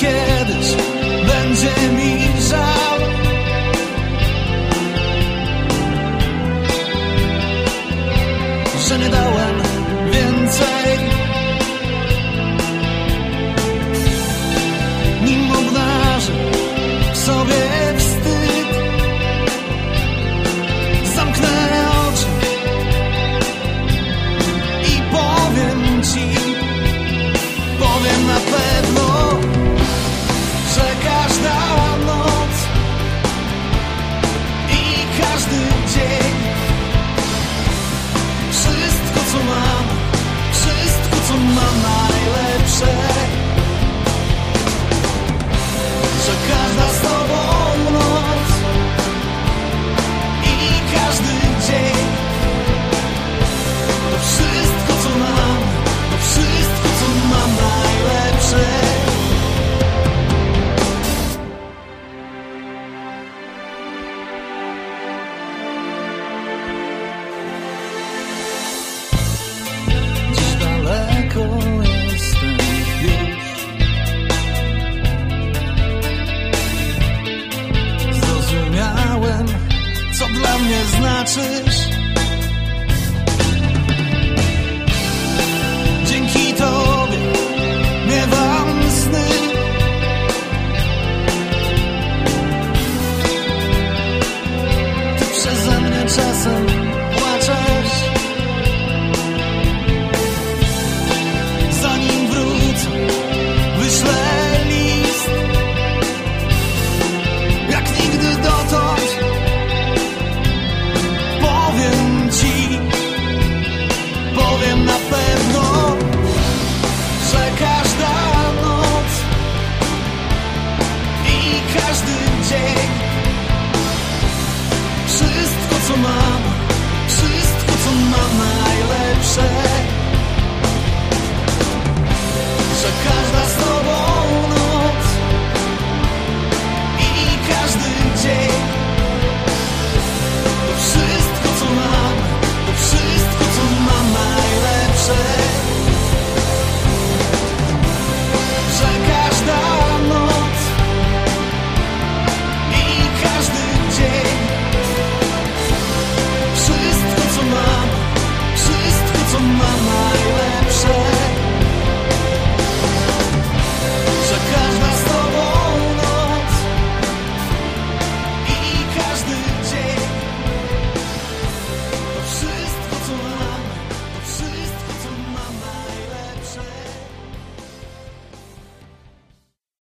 kiedyś będzie mi from my mind. 此